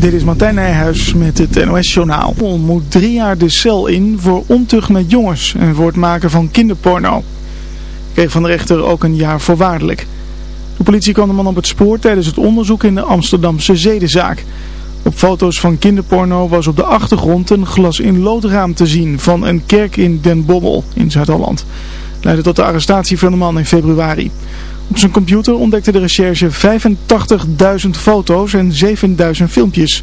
Dit is Martijn Nijhuis met het NOS-journaal. moet drie jaar de cel in voor ontucht met jongens en voor het maken van kinderporno. Kreeg van de rechter ook een jaar voorwaardelijk. De politie kwam de man op het spoor tijdens het onderzoek in de Amsterdamse zedenzaak. Op foto's van kinderporno was op de achtergrond een glas in loodraam te zien van een kerk in Den Bommel in Zuid-Holland. Leidde tot de arrestatie van de man in februari. Op zijn computer ontdekte de recherche 85.000 foto's en 7.000 filmpjes.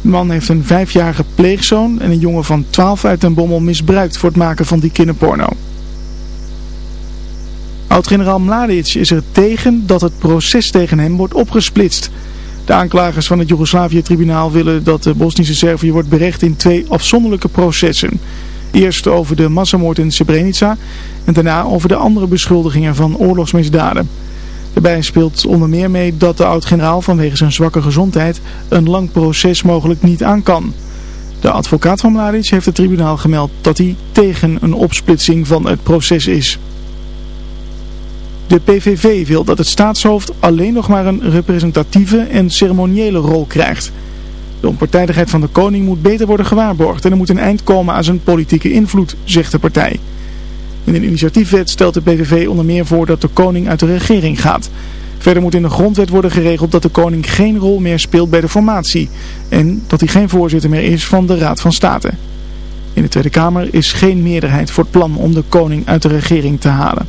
De man heeft een vijfjarige pleegzoon en een jongen van 12 uit Den Bommel misbruikt voor het maken van die kinderporno. Oud-generaal Mladic is er tegen dat het proces tegen hem wordt opgesplitst. De aanklagers van het Joegoslavië-tribunaal willen dat de Bosnische Servië wordt berecht in twee afzonderlijke processen. Eerst over de massamoord in Srebrenica en daarna over de andere beschuldigingen van oorlogsmisdaden. Daarbij speelt onder meer mee dat de oud-generaal vanwege zijn zwakke gezondheid een lang proces mogelijk niet aan kan. De advocaat van Mladic heeft het tribunaal gemeld dat hij tegen een opsplitsing van het proces is. De PVV wil dat het staatshoofd alleen nog maar een representatieve en ceremoniële rol krijgt. De onpartijdigheid van de koning moet beter worden gewaarborgd en er moet een eind komen aan zijn politieke invloed, zegt de partij. In een initiatiefwet stelt de PVV onder meer voor dat de koning uit de regering gaat. Verder moet in de grondwet worden geregeld dat de koning geen rol meer speelt bij de formatie en dat hij geen voorzitter meer is van de Raad van State. In de Tweede Kamer is geen meerderheid voor het plan om de koning uit de regering te halen.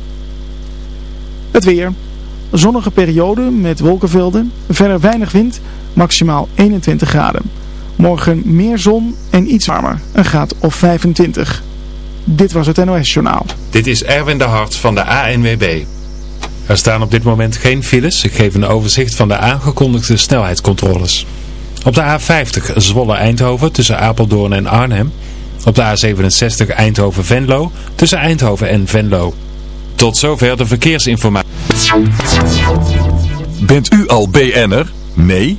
Het weer. Zonnige periode met wolkenvelden. Verder weinig wind. Maximaal 21 graden. Morgen meer zon en iets warmer. Een graad of 25. Dit was het NOS Journaal. Dit is Erwin de Hart van de ANWB. Er staan op dit moment geen files. Ik geef een overzicht van de aangekondigde snelheidscontroles. Op de A50 Zwolle-Eindhoven tussen Apeldoorn en Arnhem. Op de A67 Eindhoven-Venlo tussen Eindhoven en Venlo. Tot zover de verkeersinformatie. Bent u al BN'er? Nee?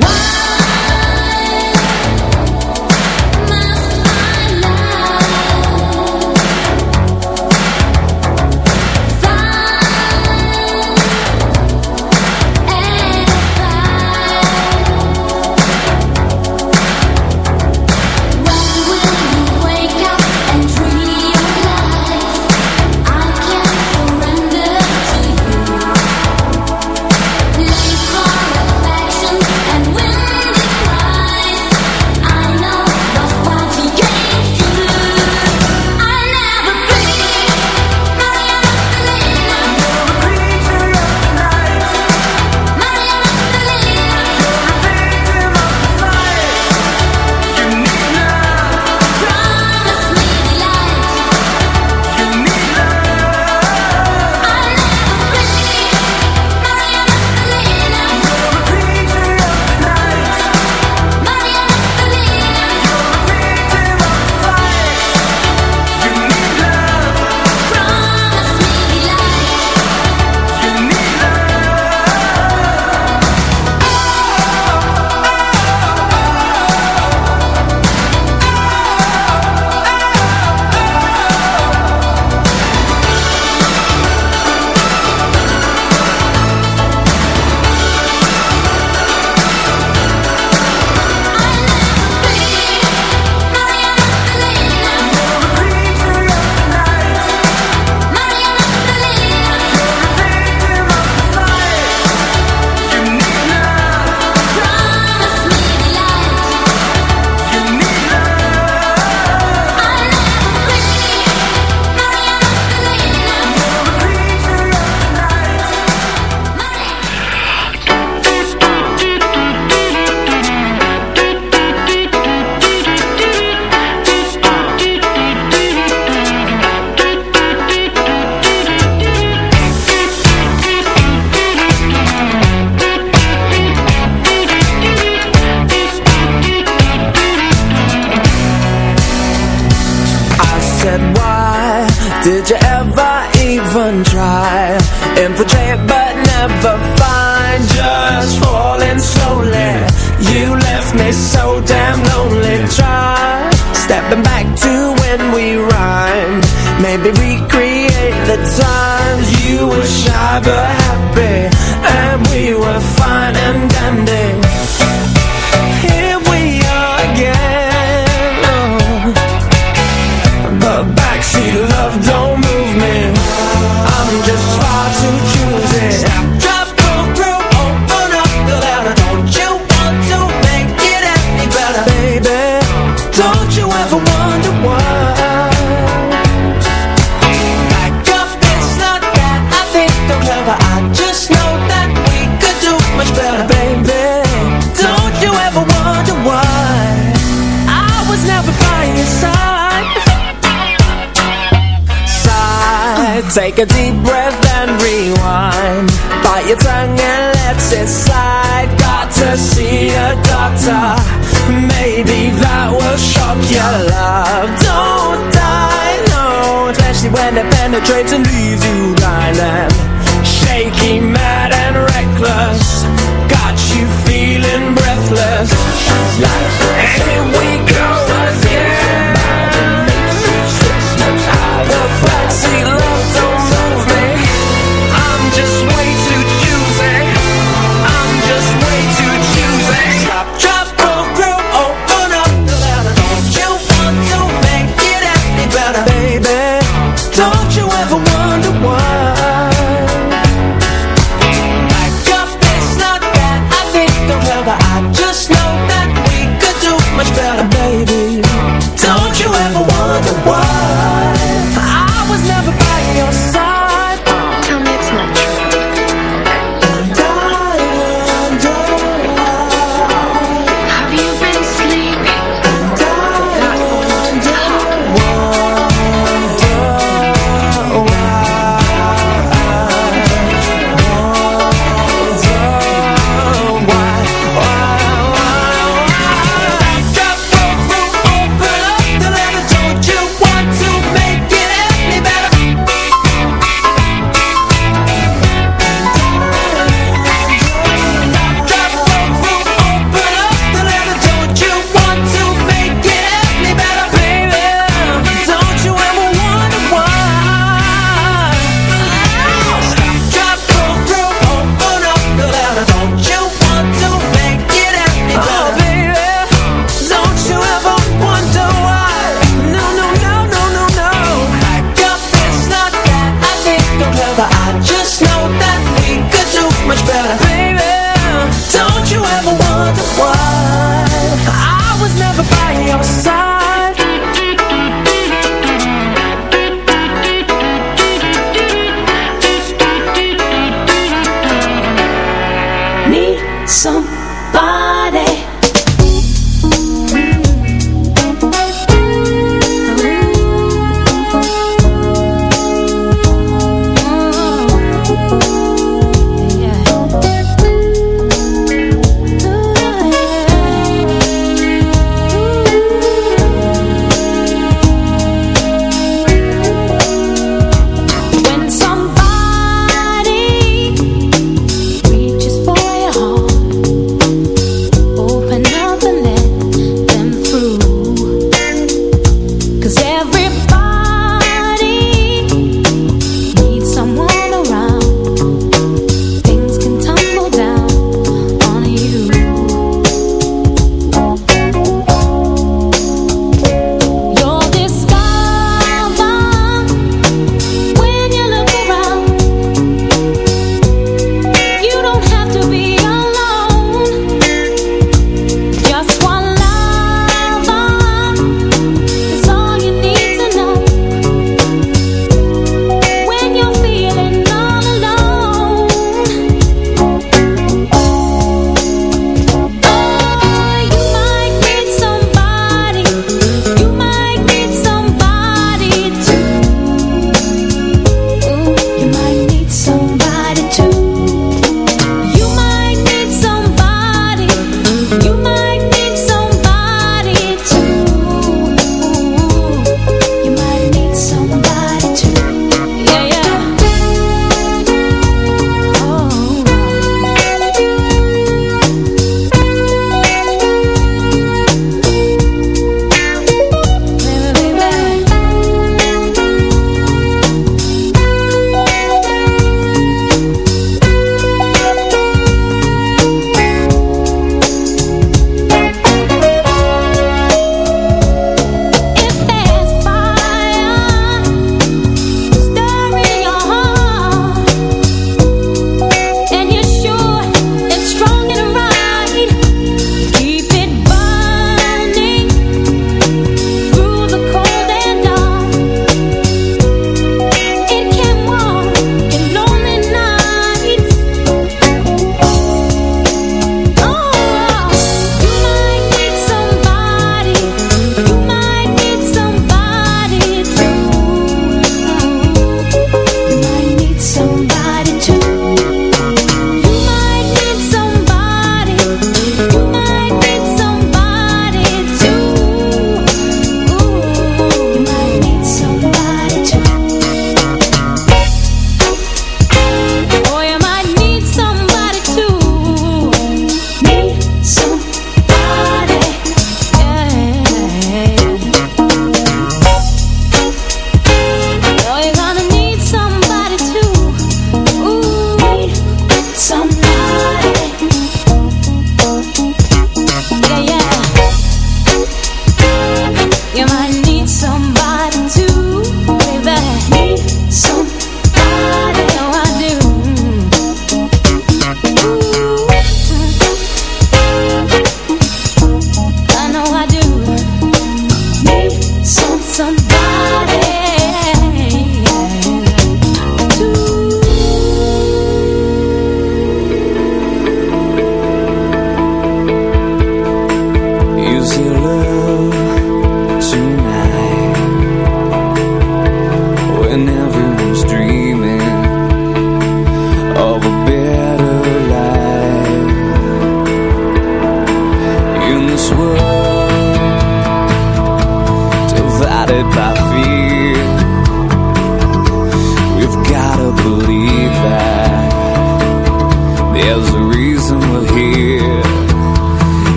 Why? straight to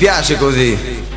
piace così.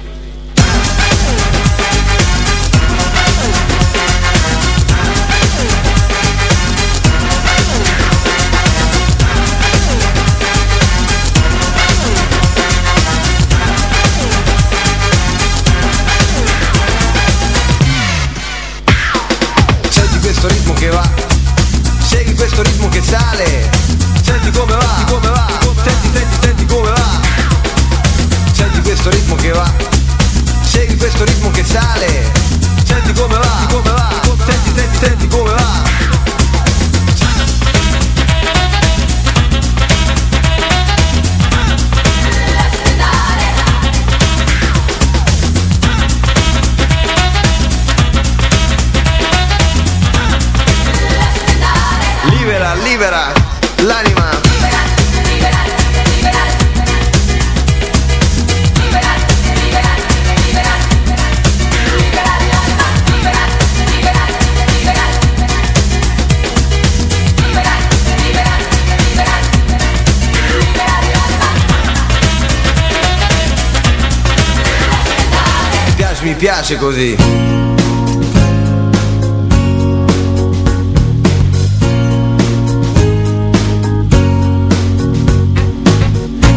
piace così.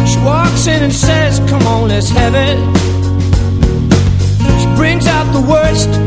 She walks in and says, come on, let's have it. She brings out the worst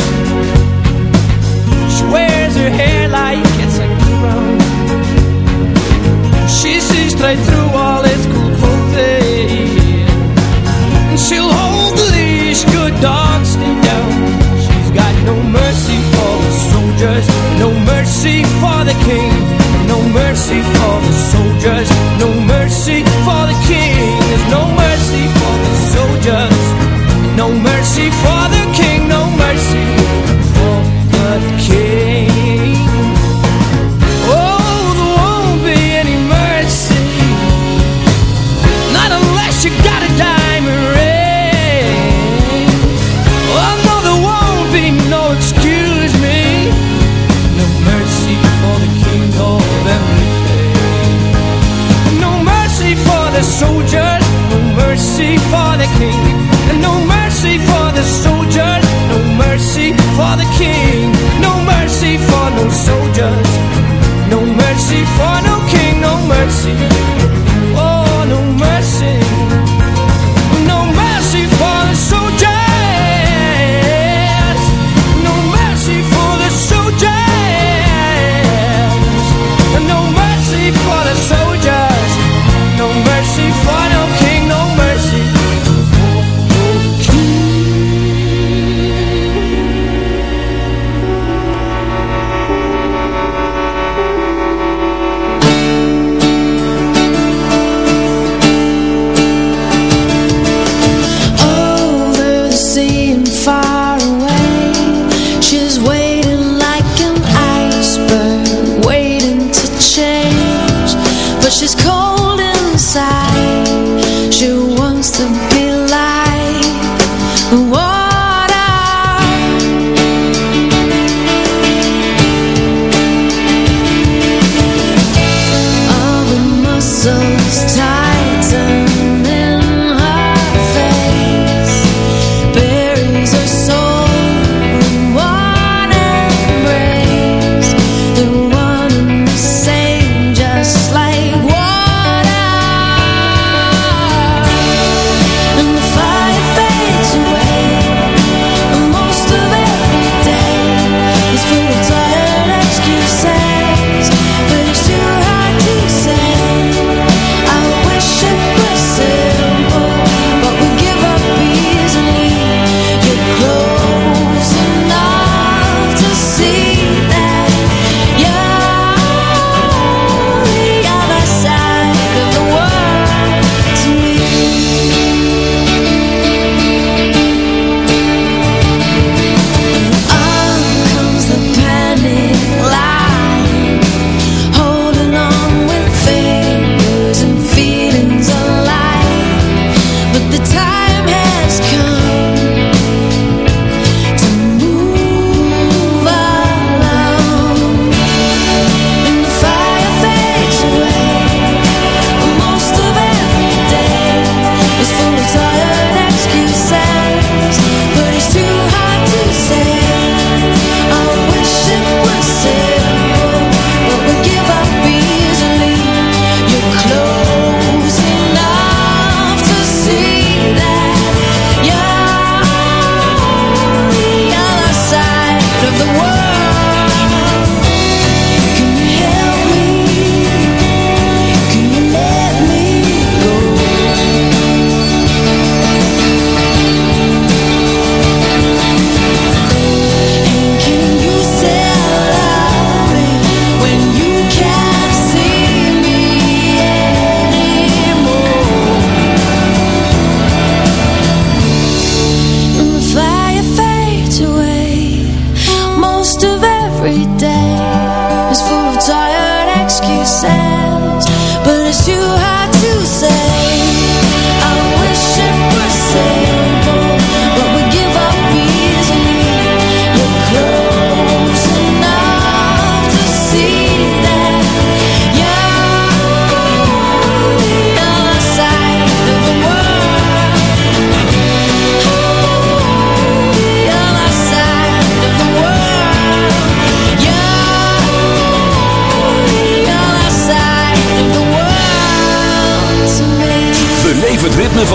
mercy for the soldiers, no mercy for the king. But it's too hard to say.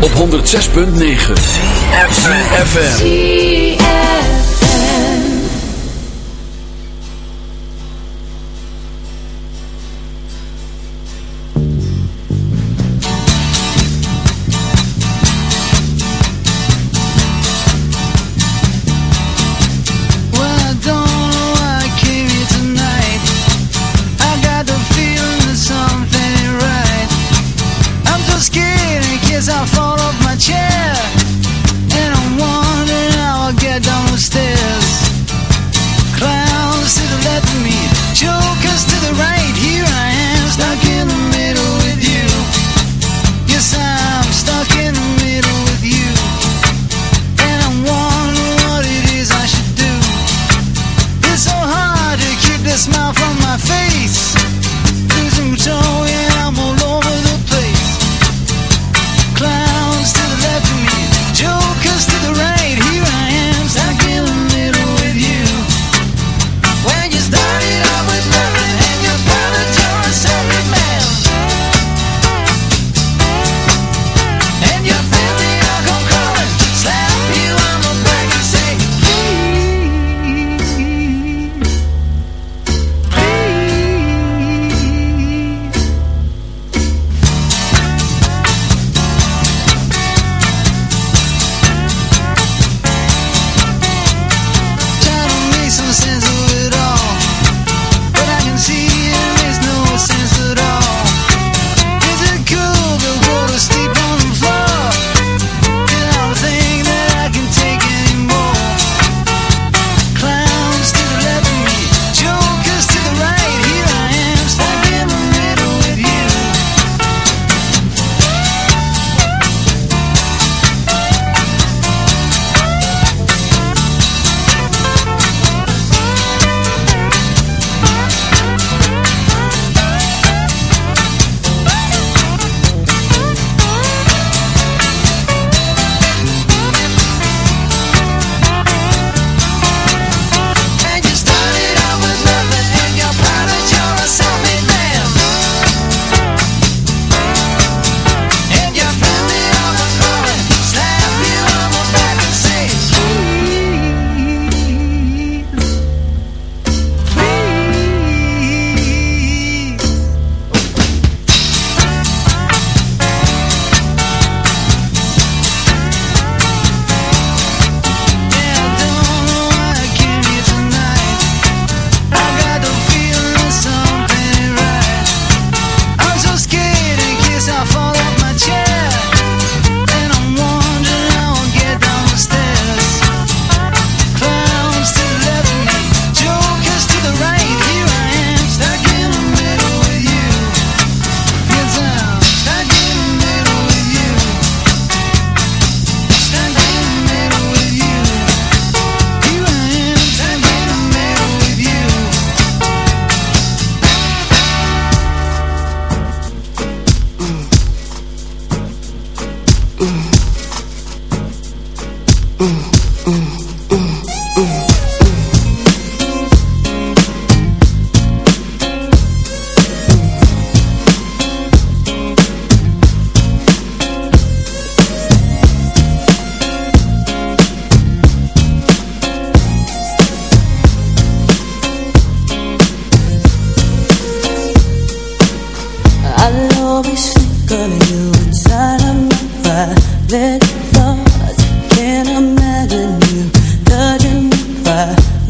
Op 106.9 FM.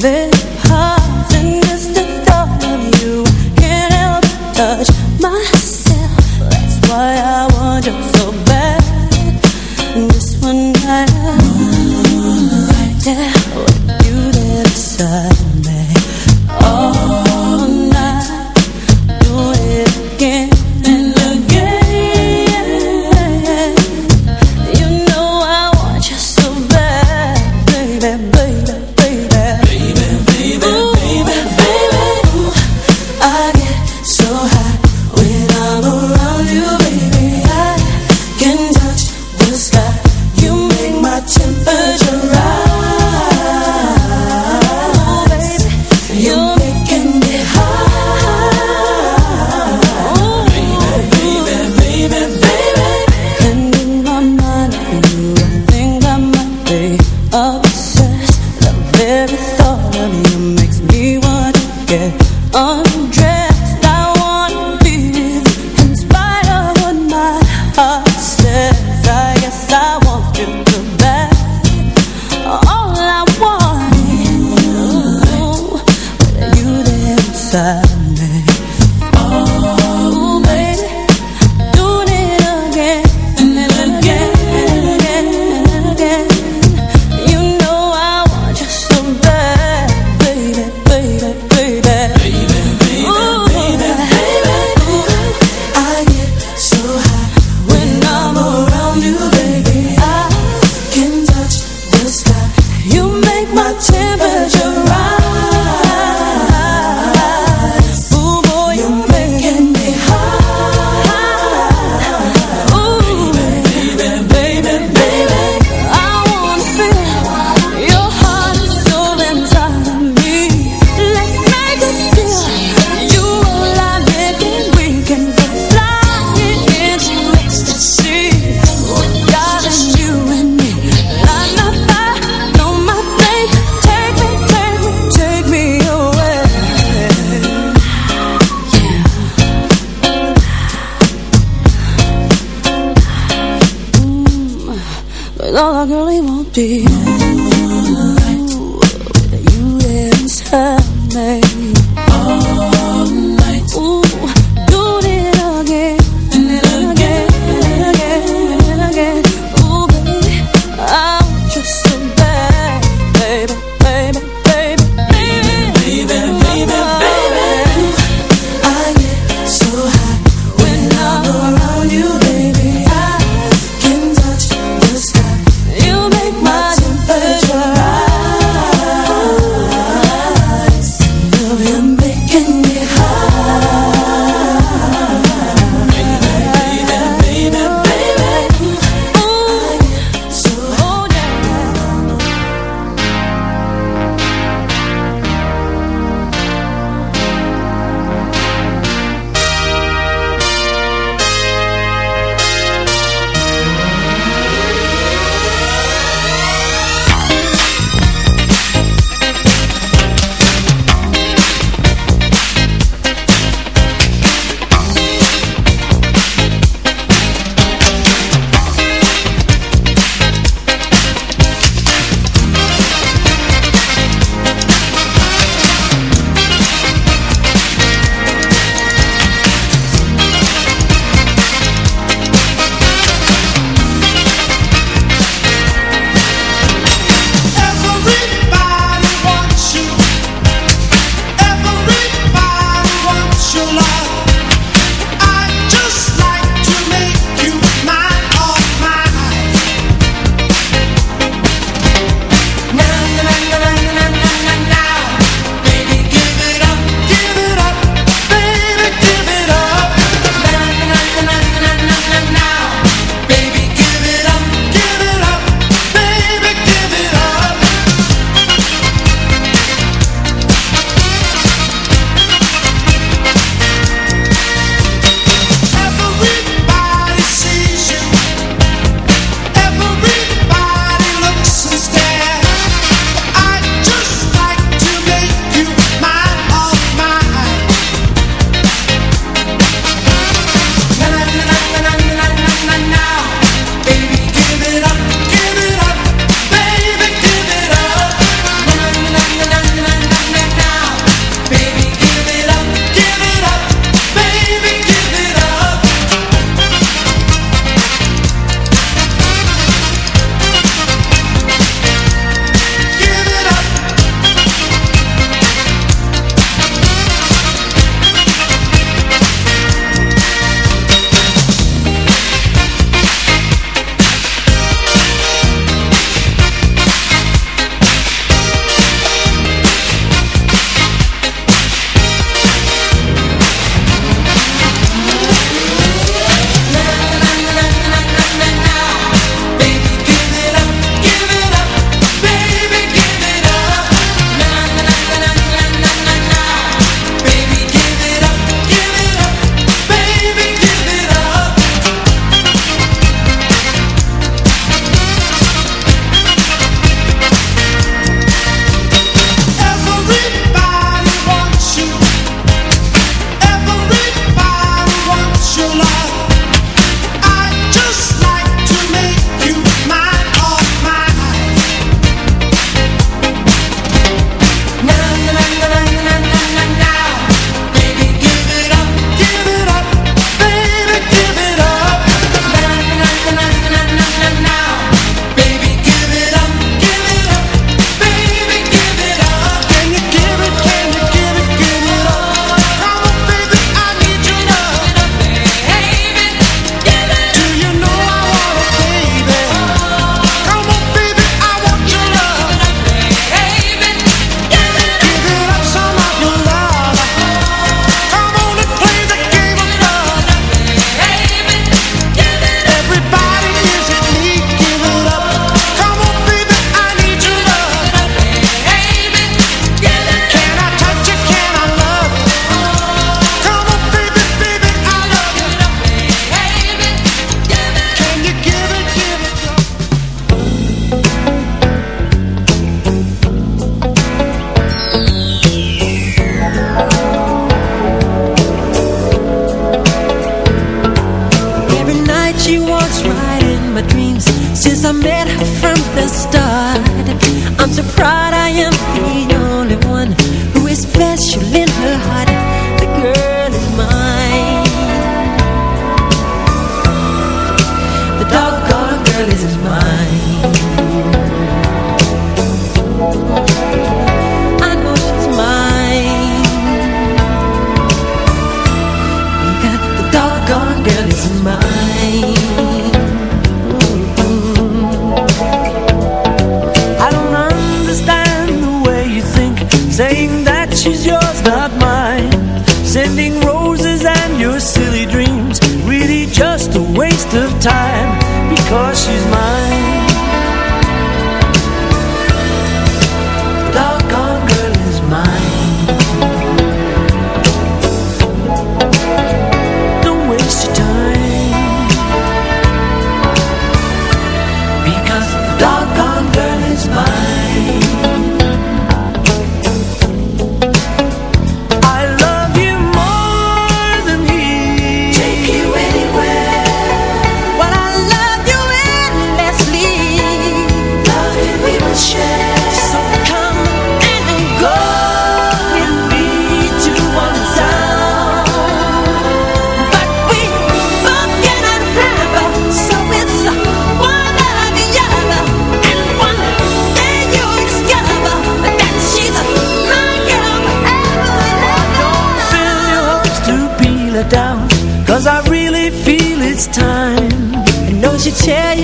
then start. I'm so proud I am here. 可惜。切一